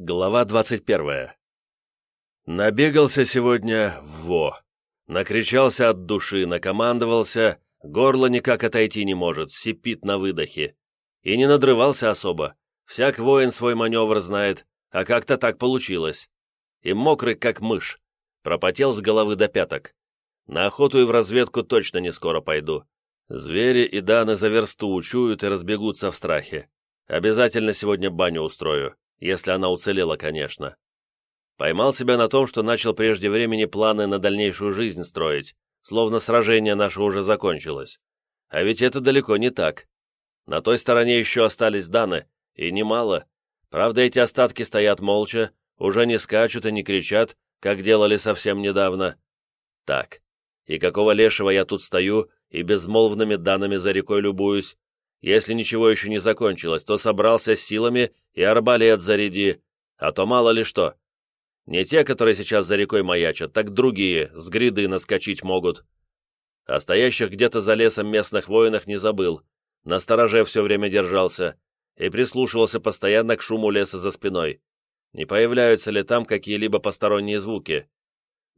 Глава 21. Набегался сегодня во. Накричался от души, накомандовался, горло никак отойти не может, сипит на выдохе. И не надрывался особо. Всяк воин свой маневр знает, а как-то так получилось. И мокрый, как мышь. Пропотел с головы до пяток. На охоту и в разведку точно не скоро пойду. Звери и даны за версту учуют и разбегутся в страхе. Обязательно сегодня баню устрою если она уцелела, конечно. Поймал себя на том, что начал прежде времени планы на дальнейшую жизнь строить, словно сражение наше уже закончилось. А ведь это далеко не так. На той стороне еще остались даны, и немало. Правда, эти остатки стоят молча, уже не скачут и не кричат, как делали совсем недавно. Так, и какого лешего я тут стою и безмолвными данными за рекой любуюсь, если ничего еще не закончилось, то собрался с силами и арбалет заряди, а то мало ли что. Не те, которые сейчас за рекой маячат, так другие, с гряды наскочить могут. О стоящих где-то за лесом местных воинах не забыл, на стороже все время держался и прислушивался постоянно к шуму леса за спиной. Не появляются ли там какие-либо посторонние звуки?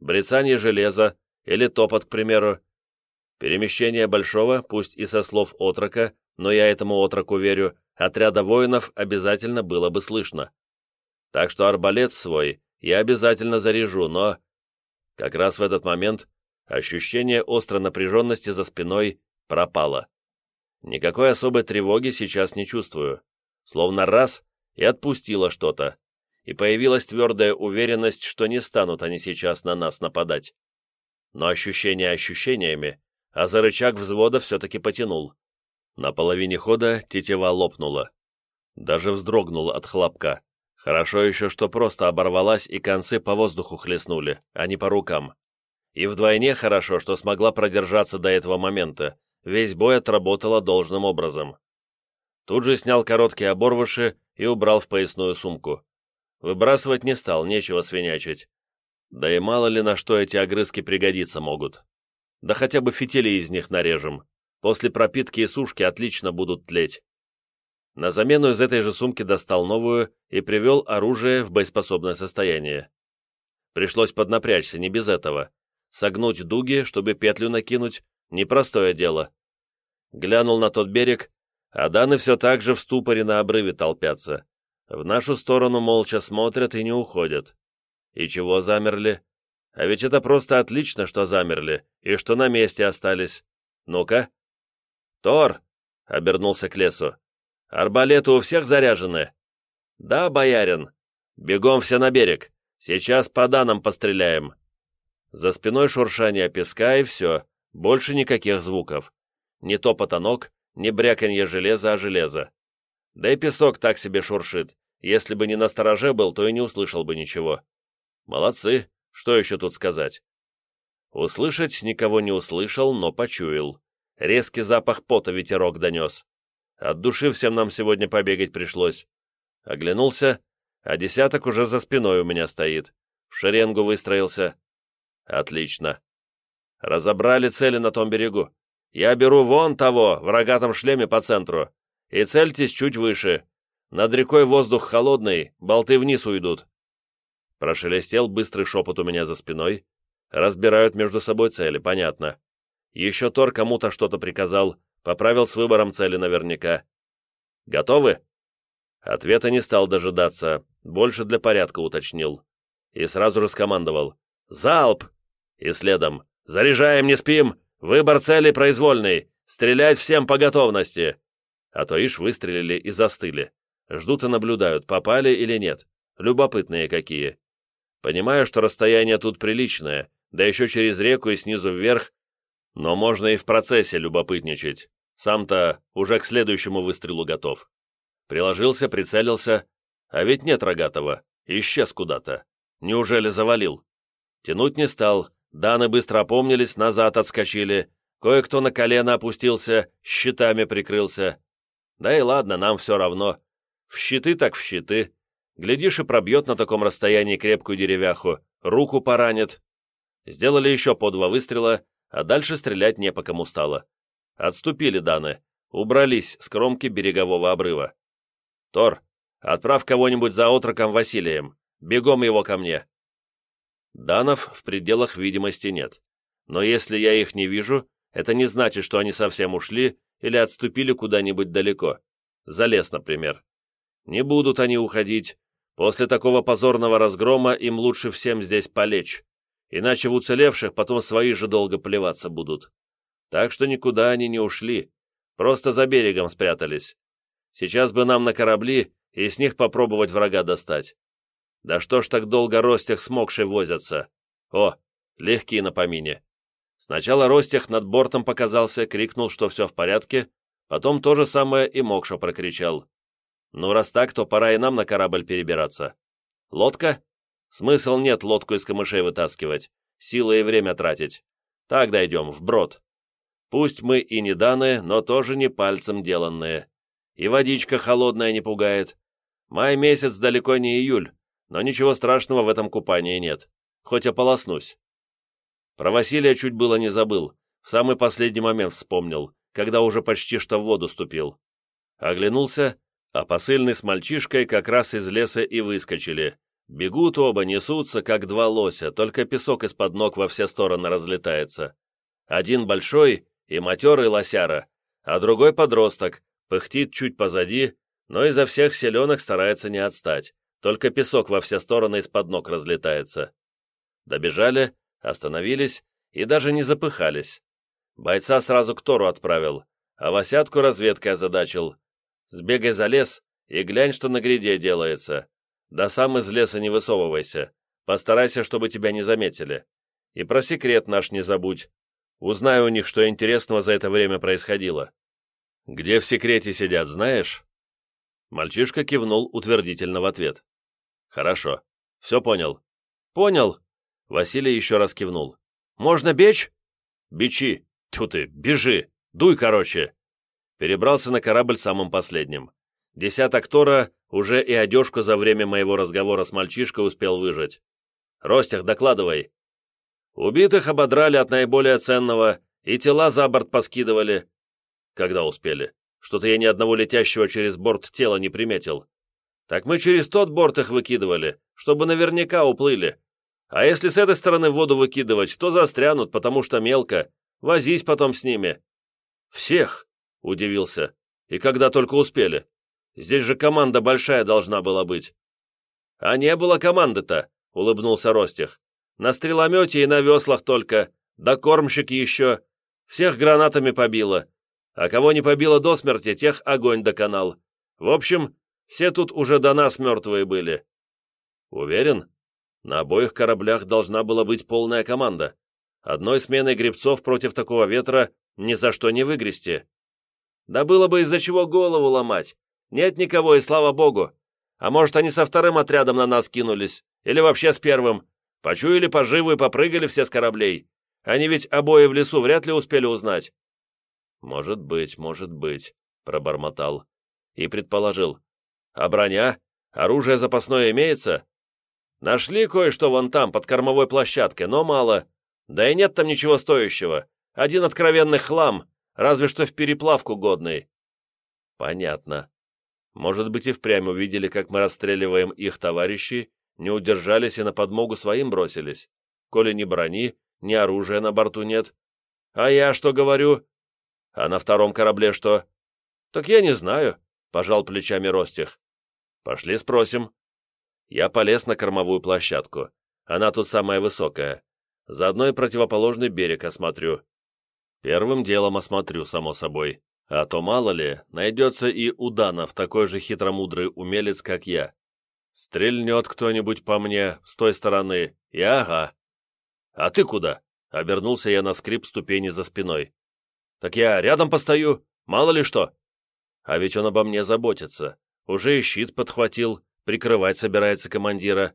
Брецание железа или топот, к примеру. Перемещение большого, пусть и со слов отрока, но я этому отроку верю, отряда воинов обязательно было бы слышно. Так что арбалет свой я обязательно заряжу, но... Как раз в этот момент ощущение острой напряженности за спиной пропало. Никакой особой тревоги сейчас не чувствую. Словно раз и отпустило что-то, и появилась твердая уверенность, что не станут они сейчас на нас нападать. Но ощущения ощущениями, а за рычаг взвода все-таки потянул. На половине хода тетива лопнула. Даже вздрогнул от хлопка. Хорошо еще, что просто оборвалась и концы по воздуху хлестнули, а не по рукам. И вдвойне хорошо, что смогла продержаться до этого момента. Весь бой отработала должным образом. Тут же снял короткие оборвыши и убрал в поясную сумку. Выбрасывать не стал, нечего свинячить. Да и мало ли на что эти огрызки пригодиться могут. Да хотя бы фитили из них нарежем. После пропитки и сушки отлично будут тлеть. На замену из этой же сумки достал новую и привел оружие в боеспособное состояние. Пришлось поднапрячься, не без этого. Согнуть дуги, чтобы петлю накинуть, непростое дело. Глянул на тот берег, а Даны все так же в ступоре на обрыве толпятся. В нашу сторону молча смотрят и не уходят. И чего замерли? А ведь это просто отлично, что замерли, и что на месте остались. Ну-ка, «Тор!» — обернулся к лесу. «Арбалеты у всех заряжены?» «Да, боярин. Бегом все на берег. Сейчас по данным постреляем». За спиной шуршание песка и все. Больше никаких звуков. Ни топота ног, ни бряканье железа о железо. Да и песок так себе шуршит. Если бы не на стороже был, то и не услышал бы ничего. Молодцы, что еще тут сказать? Услышать никого не услышал, но почуял. Резкий запах пота ветерок донес. От души всем нам сегодня побегать пришлось. Оглянулся, а десяток уже за спиной у меня стоит. В шеренгу выстроился. Отлично. Разобрали цели на том берегу. Я беру вон того, в рогатом шлеме по центру. И цельтесь чуть выше. Над рекой воздух холодный, болты вниз уйдут. Прошелестел быстрый шепот у меня за спиной. Разбирают между собой цели, понятно. Еще Тор кому-то что-то приказал, поправил с выбором цели наверняка. Готовы? Ответа не стал дожидаться, больше для порядка уточнил. И сразу же скомандовал. «Залп!» И следом. «Заряжаем, не спим! Выбор цели произвольный! Стрелять всем по готовности!» А то ишь выстрелили и застыли. Ждут и наблюдают, попали или нет. Любопытные какие. Понимаю, что расстояние тут приличное, да еще через реку и снизу вверх, но можно и в процессе любопытничать. Сам-то уже к следующему выстрелу готов. Приложился, прицелился. А ведь нет рогатого. Исчез куда-то. Неужели завалил? Тянуть не стал. Даны быстро опомнились, назад отскочили. Кое-кто на колено опустился, щитами прикрылся. Да и ладно, нам все равно. В щиты так в щиты. Глядишь, и пробьет на таком расстоянии крепкую деревяху, руку поранит. Сделали еще по два выстрела, а дальше стрелять не по кому стало. Отступили Даны, убрались с кромки берегового обрыва. «Тор, Отправь кого-нибудь за отроком Василием. Бегом его ко мне». Данов в пределах видимости нет. Но если я их не вижу, это не значит, что они совсем ушли или отступили куда-нибудь далеко. За лес, например. Не будут они уходить. После такого позорного разгрома им лучше всем здесь полечь. Иначе в уцелевших потом свои же долго плеваться будут. Так что никуда они не ушли. Просто за берегом спрятались. Сейчас бы нам на корабли и с них попробовать врага достать. Да что ж так долго Ростях Мокшей возятся? О, легкие на помине. Сначала Ростях над бортом показался, крикнул, что все в порядке, потом то же самое и Мокша прокричал. Ну, раз так, то пора и нам на корабль перебираться. Лодка? Смысл нет лодку из камышей вытаскивать, силы и время тратить. Так дойдем, вброд. Пусть мы и не данные, но тоже не пальцем деланные. И водичка холодная не пугает. Май месяц далеко не июль, но ничего страшного в этом купании нет. Хоть ополоснусь. Про Василия чуть было не забыл. В самый последний момент вспомнил, когда уже почти что в воду ступил. Оглянулся, а посыльный с мальчишкой как раз из леса и выскочили. Бегут оба, несутся, как два лося, только песок из-под ног во все стороны разлетается. Один большой и матерый лосяра, а другой подросток, пыхтит чуть позади, но изо всех селенок старается не отстать, только песок во все стороны из-под ног разлетается. Добежали, остановились и даже не запыхались. Бойца сразу к Тору отправил, а Васятку разведкой озадачил. Сбегай за лес и глянь, что на гряде делается. Да сам из леса не высовывайся. Постарайся, чтобы тебя не заметили. И про секрет наш не забудь. Узнай у них, что интересного за это время происходило. Где в секрете сидят, знаешь?» Мальчишка кивнул утвердительно в ответ. «Хорошо. Все понял». «Понял». Василий еще раз кивнул. «Можно бечь?» «Бичи. Тьфу ты, бежи. Дуй, короче». Перебрался на корабль самым последним. Десяток Тора уже и одежку за время моего разговора с мальчишкой успел выжать. «Ростях, докладывай». «Убитых ободрали от наиболее ценного, и тела за борт поскидывали». «Когда успели? Что-то я ни одного летящего через борт тела не приметил». «Так мы через тот борт их выкидывали, чтобы наверняка уплыли. А если с этой стороны воду выкидывать, то застрянут, потому что мелко. Возись потом с ними». «Всех?» — удивился. «И когда только успели?» Здесь же команда большая должна была быть». «А не было команды-то», — улыбнулся Ростих. «На стреломете и на веслах только, да кормщик еще. Всех гранатами побило. А кого не побило до смерти, тех огонь доконал. В общем, все тут уже до нас мертвые были». «Уверен? На обоих кораблях должна была быть полная команда. Одной сменой гребцов против такого ветра ни за что не выгрести. Да было бы из-за чего голову ломать. Нет никого, и слава богу. А может, они со вторым отрядом на нас кинулись? Или вообще с первым? Почуяли поживу и попрыгали все с кораблей. Они ведь обои в лесу вряд ли успели узнать». «Может быть, может быть», — пробормотал. И предположил. «А броня? Оружие запасное имеется?» «Нашли кое-что вон там, под кормовой площадкой, но мало. Да и нет там ничего стоящего. Один откровенный хлам, разве что в переплавку годный». «Понятно. Может быть, и впрямь увидели, как мы расстреливаем их товарищей, не удержались и на подмогу своим бросились. Коли ни брони, ни оружия на борту нет. А я что говорю? А на втором корабле что? Так я не знаю, пожал плечами Ростих. Пошли спросим. Я полез на кормовую площадку. Она тут самая высокая. Заодно и противоположный берег осмотрю. Первым делом осмотрю, само собой. А то, мало ли, найдется и у Данов такой же хитромудрый умелец, как я. Стрельнет кто-нибудь по мне с той стороны, и ага. А ты куда? Обернулся я на скрип ступени за спиной. Так я рядом постою, мало ли что. А ведь он обо мне заботится. Уже и щит подхватил, прикрывать собирается командира.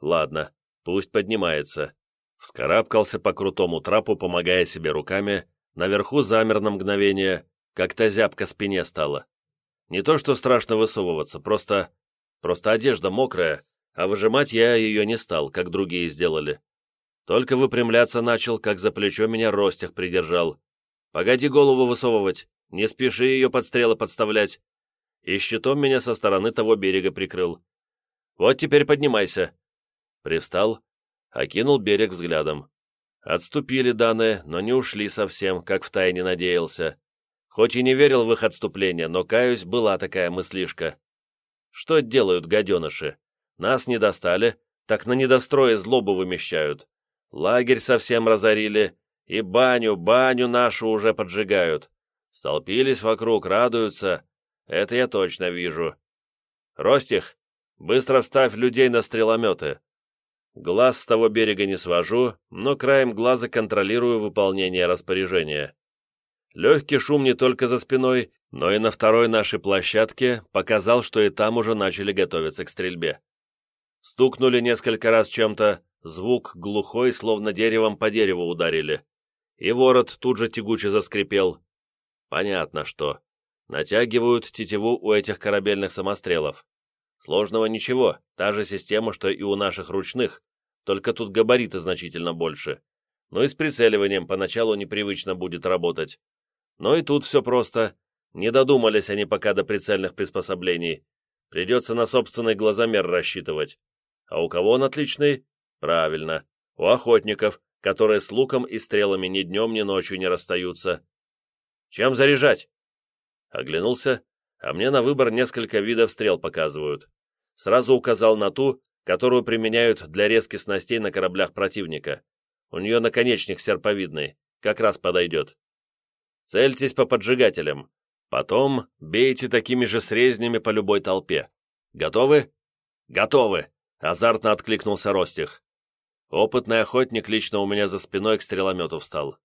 Ладно, пусть поднимается. Вскарабкался по крутому трапу, помогая себе руками, наверху замер на мгновение, как-то зябко спине стало. Не то что страшно высовываться, просто... Просто одежда мокрая, а выжимать я ее не стал, как другие сделали. Только выпрямляться начал, как за плечо меня Ростях придержал. «Погоди голову высовывать, не спеши ее под стрелы подставлять». и щитом меня со стороны того берега прикрыл. Вот теперь поднимайся. Привстал, окинул берег взглядом. Отступили данные, но не ушли совсем, как втайне надеялся. Хоть и не верил в их отступление, но, каюсь, была такая мыслишка. Что делают гаденыши? Нас не достали, так на недострое злобу вымещают. Лагерь совсем разорили, и баню, баню нашу уже поджигают. Столпились вокруг, радуются. Это я точно вижу. Ростих, быстро вставь людей на стрелометы. Глаз с того берега не свожу, но краем глаза контролирую выполнение распоряжения. Легкий шум не только за спиной, но и на второй нашей площадке показал, что и там уже начали готовиться к стрельбе. Стукнули несколько раз чем-то, звук глухой, словно деревом по дереву ударили. И ворот тут же тягуче заскрипел. Понятно, что. Натягивают тетиву у этих корабельных самострелов. Сложного ничего, та же система, что и у наших ручных, только тут габариты значительно больше. Но и с прицеливанием поначалу непривычно будет работать. Но и тут все просто. Не додумались они пока до прицельных приспособлений. Придется на собственный глазомер рассчитывать. А у кого он отличный? Правильно, у охотников, которые с луком и стрелами ни днем, ни ночью не расстаются. Чем заряжать? Оглянулся, а мне на выбор несколько видов стрел показывают. Сразу указал на ту, которую применяют для резки снастей на кораблях противника. У нее наконечник серповидный, как раз подойдет. Цельтесь по поджигателям. Потом бейте такими же срезнями по любой толпе. Готовы? Готовы! Азартно откликнулся Ростих. Опытный охотник лично у меня за спиной к стреломету встал.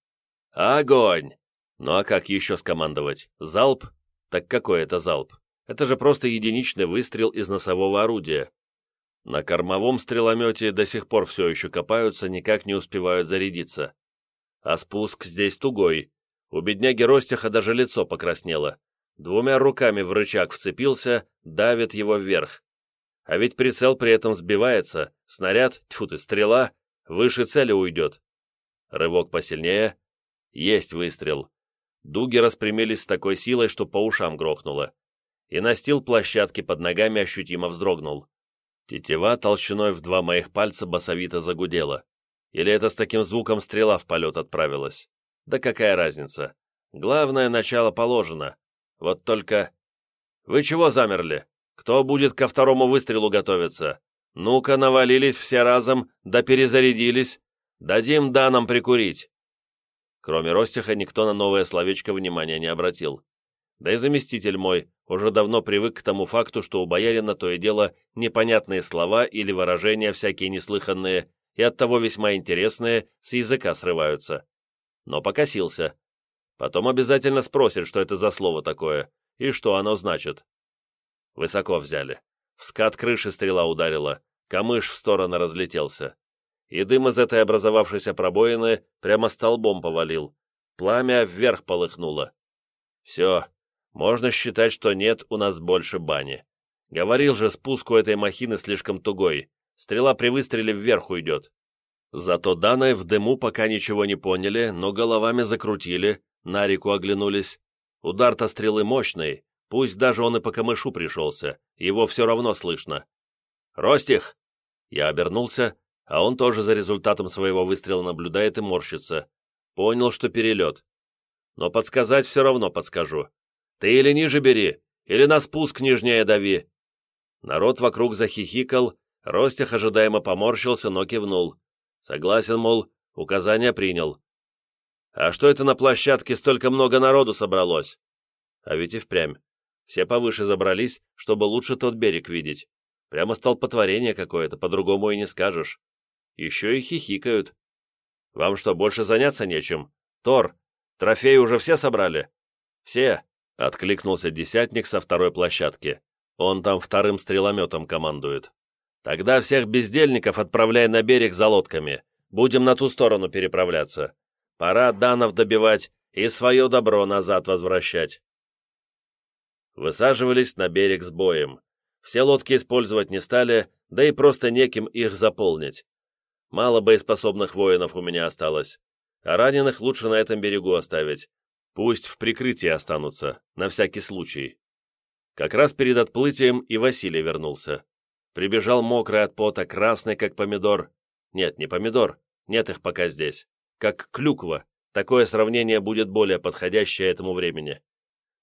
Огонь! Ну а как еще скомандовать? Залп? Так какой это залп? Это же просто единичный выстрел из носового орудия. На кормовом стреломете до сих пор все еще копаются, никак не успевают зарядиться. А спуск здесь тугой, у бедняги Ростиха даже лицо покраснело. Двумя руками в рычаг вцепился, давит его вверх. А ведь прицел при этом сбивается, снаряд, тьфу ты, стрела, выше цели уйдет. Рывок посильнее. Есть выстрел. Дуги распрямились с такой силой, что по ушам грохнуло. И настил площадки под ногами ощутимо вздрогнул. Тетива толщиной в два моих пальца басовито загудела. Или это с таким звуком стрела в полет отправилась? Да какая разница? Главное, начало положено. Вот только... Вы чего замерли? Кто будет ко второму выстрелу готовиться? Ну-ка, навалились все разом, да перезарядились. Дадим данам прикурить. Кроме Ростиха, никто на новое словечко внимания не обратил. Да и заместитель мой уже давно привык к тому факту, что у боярина то и дело непонятные слова или выражения всякие неслыханные и оттого весьма интересные с языка срываются но покосился. Потом обязательно спросит, что это за слово такое и что оно значит. Высоко взяли. В скат крыши стрела ударила, камыш в сторону разлетелся. И дым из этой образовавшейся пробоины прямо столбом повалил. Пламя вверх полыхнуло. Все, можно считать, что нет у нас больше бани. Говорил же, спуск у этой махины слишком тугой. Стрела при выстреле вверх уйдет. Зато Даной в дыму пока ничего не поняли, но головами закрутили, на реку оглянулись. Удар-то стрелы мощный, пусть даже он и по камышу пришелся, его все равно слышно. «Ростих!» Я обернулся, а он тоже за результатом своего выстрела наблюдает и морщится. Понял, что перелет. Но подсказать все равно подскажу. Ты или ниже бери, или на спуск нижнее дави. Народ вокруг захихикал, Ростих ожидаемо поморщился, но кивнул. Согласен, мол, указания принял. А что это на площадке столько много народу собралось? А ведь и впрямь. Все повыше забрались, чтобы лучше тот берег видеть. Прямо столпотворение какое-то, по-другому и не скажешь. Еще и хихикают. Вам что, больше заняться нечем? Тор, трофеи уже все собрали? Все, откликнулся десятник со второй площадки. Он там вторым стрелометом командует. Тогда всех бездельников отправляй на берег за лодками. Будем на ту сторону переправляться. Пора данов добивать и свое добро назад возвращать. Высаживались на берег с боем. Все лодки использовать не стали, да и просто неким их заполнить. Мало боеспособных воинов у меня осталось, а раненых лучше на этом берегу оставить. Пусть в прикрытии останутся, на всякий случай. Как раз перед отплытием и Василий вернулся. Прибежал мокрый от пота, красный, как помидор. Нет, не помидор, нет их пока здесь. Как клюква. Такое сравнение будет более подходящее этому времени.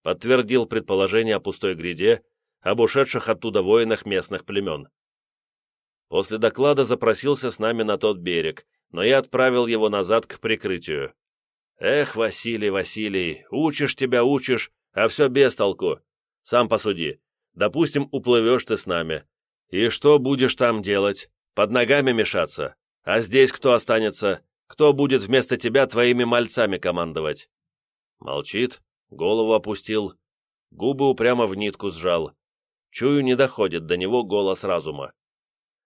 Подтвердил предположение о пустой гряде, об ушедших оттуда воинах местных племен. После доклада запросился с нами на тот берег, но я отправил его назад к прикрытию. «Эх, Василий, Василий, учишь тебя, учишь, а все без толку. Сам посуди. Допустим, уплывешь ты с нами. И что будешь там делать? Под ногами мешаться? А здесь кто останется? Кто будет вместо тебя твоими мальцами командовать?» Молчит, голову опустил, губы упрямо в нитку сжал. Чую, не доходит до него голос разума.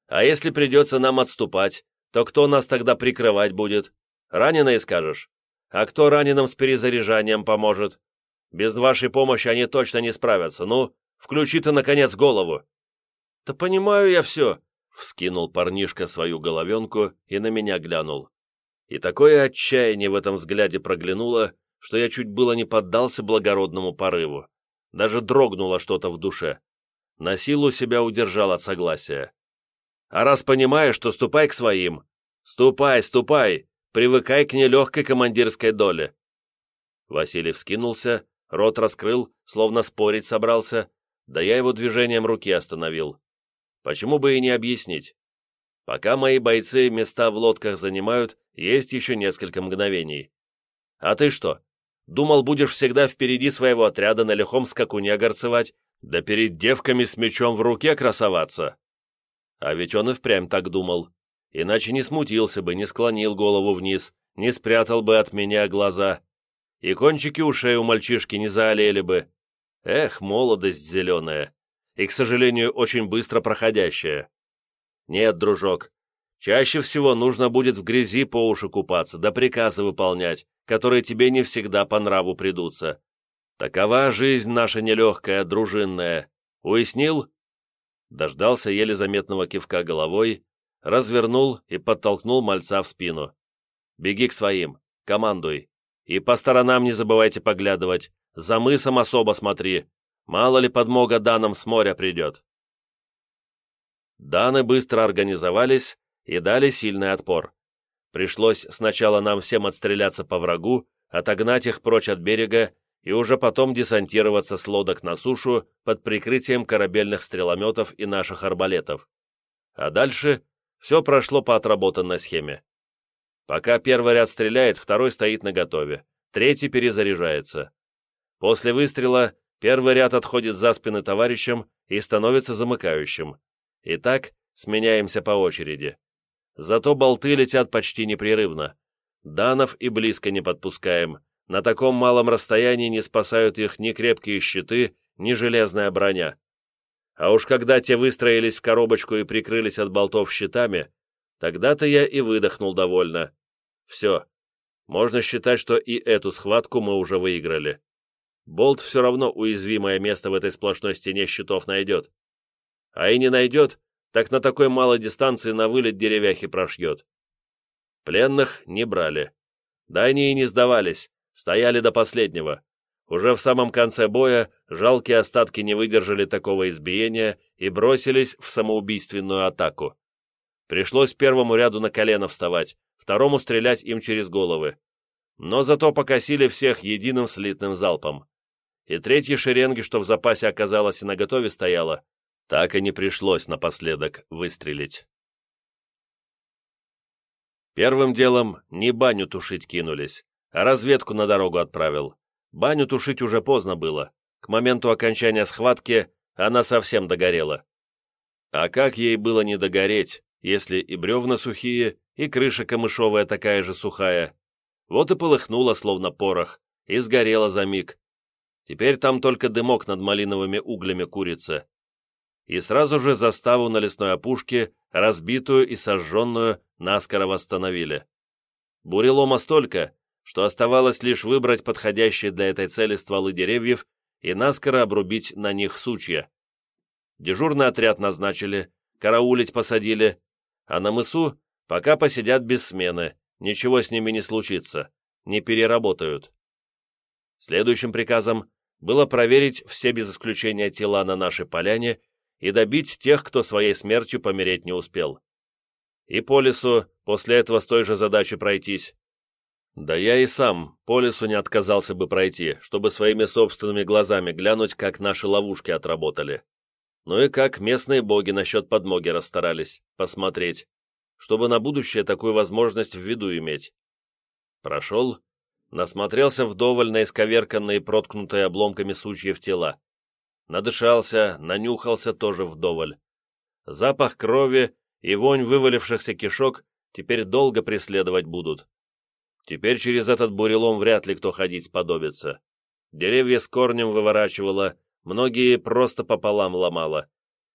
«А если придется нам отступать, то кто нас тогда прикрывать будет? Раненые, скажешь? А кто раненым с перезаряжанием поможет? Без вашей помощи они точно не справятся. Ну, включи ты, наконец, голову!» «Да понимаю я все!» — вскинул парнишка свою головенку и на меня глянул. И такое отчаяние в этом взгляде проглянуло, что я чуть было не поддался благородному порыву. Даже дрогнуло что-то в душе. На силу себя удержал от согласия. «А раз понимаешь, то ступай к своим. Ступай, ступай, привыкай к нелегкой командирской доле». Василий вскинулся, рот раскрыл, словно спорить собрался, да я его движением руки остановил. Почему бы и не объяснить? Пока мои бойцы места в лодках занимают, есть еще несколько мгновений. А ты что, думал, будешь всегда впереди своего отряда на лихом скакуне горцевать, да перед девками с мечом в руке красоваться? А ведь он и впрямь так думал. Иначе не смутился бы, не склонил голову вниз, не спрятал бы от меня глаза. И кончики ушей у мальчишки не заолели бы. Эх, молодость зеленая. И, к сожалению, очень быстро проходящая. Нет, дружок, чаще всего нужно будет в грязи по уши купаться, да приказы выполнять, которые тебе не всегда по нраву придутся. Такова жизнь наша нелегкая, дружинная. Уяснил?» Дождался еле заметного кивка головой, развернул и подтолкнул мальца в спину. «Беги к своим, командуй. И по сторонам не забывайте поглядывать, за мысом особо смотри. Мало ли подмога Данам с моря придет». Даны быстро организовались и дали сильный отпор. Пришлось сначала нам всем отстреляться по врагу, отогнать их прочь от берега и уже потом десантироваться с лодок на сушу под прикрытием корабельных стрелометов и наших арбалетов. А дальше все прошло по отработанной схеме. Пока первый ряд стреляет, второй стоит наготове, третий перезаряжается. После выстрела первый ряд отходит за спины товарищам и становится замыкающим. И так сменяемся по очереди. Зато болты летят почти непрерывно. Данов и близко не подпускаем, на таком малом расстоянии не спасают их ни крепкие щиты, ни железная броня. А уж когда те выстроились в коробочку и прикрылись от болтов щитами, тогда-то я и выдохнул довольно. Все. Можно считать, что и эту схватку мы уже выиграли. Болт все равно уязвимое место в этой сплошной стене щитов найдет. А и не найдет, так на такой малой дистанции на вылет деревяхи прошьет. Пленных не брали. Да они и не сдавались, Стояли до последнего. Уже в самом конце боя жалкие остатки не выдержали такого избиения и бросились в самоубийственную атаку. Пришлось первому ряду на колено вставать, второму стрелять им через головы. Но зато покосили всех единым слитным залпом. И третьей шеренги, что в запасе оказалось и наготове стояла, так и не пришлось напоследок выстрелить. Первым делом не баню тушить кинулись, разведку на дорогу отправил. Баню тушить уже поздно было. К моменту окончания схватки она совсем догорела. А как ей было не догореть, если и бревна сухие, и крыша камышовая такая же сухая? Вот и полыхнула, словно порох, и сгорела за миг. Теперь там только дымок над малиновыми углями курица. И сразу же заставу на лесной опушке, разбитую и сожженную, наскоро восстановили. Бурелома столько, что оставалось лишь выбрать подходящие для этой цели стволы деревьев и наскоро обрубить на них сучья. Дежурный отряд назначили, караулить посадили, а на мысу пока посидят без смены, ничего с ними не случится, не переработают. Следующим приказом было проверить все без исключения тела на нашей поляне и добить тех, кто своей смертью помереть не успел. И по лесу после этого с той же задачей пройтись. Да я и сам по лесу не отказался бы пройти, чтобы своими собственными глазами глянуть, как наши ловушки отработали. Ну и как местные боги насчет подмоги расстарались, посмотреть, чтобы на будущее такую возможность в виду иметь. Прошел, насмотрелся вдоволь на исковерканные проткнутые обломками сучьев тела. Надышался, нанюхался тоже вдоволь. Запах крови и вонь вывалившихся кишок теперь долго преследовать будут. Теперь через этот бурелом вряд ли кто ходить сподобится. Деревья с корнем выворачивало, многие просто пополам ломало.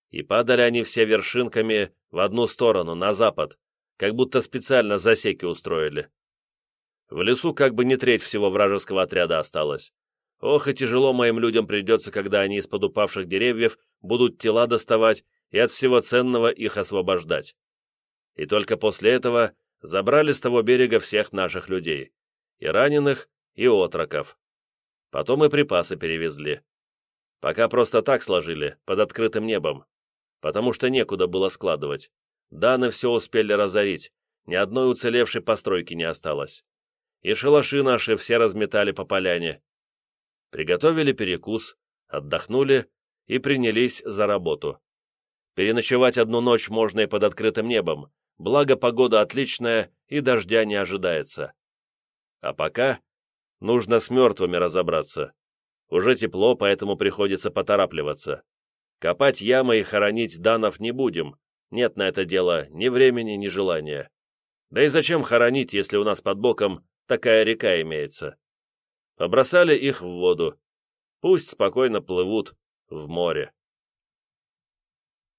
И падали они все вершинками в одну сторону, на запад, как будто специально засеки устроили. В лесу как бы не треть всего вражеского отряда осталось. Ох, и тяжело моим людям придется, когда они из-под упавших деревьев будут тела доставать и от всего ценного их освобождать. И только после этого забрали с того берега всех наших людей, и раненых, и отроков. Потом и припасы перевезли. Пока просто так сложили, под открытым небом, потому что некуда было складывать. Даны все успели разорить, ни одной уцелевшей постройки не осталось. И шалаши наши все разметали по поляне. Приготовили перекус, отдохнули и принялись за работу. Переночевать одну ночь можно и под открытым небом, благо погода отличная и дождя не ожидается. А пока нужно с мертвыми разобраться. Уже тепло, поэтому приходится поторапливаться. Копать ямы и хоронить данов не будем, нет на это дело ни времени, ни желания. Да и зачем хоронить, если у нас под боком такая река имеется? Побросали их в воду. Пусть спокойно плывут в море.